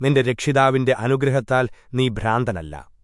നിന്റെ രക്ഷിതാവിന്റെ അനുഗ്രഹത്താൽ നീ ഭ്രാന്തനല്ല.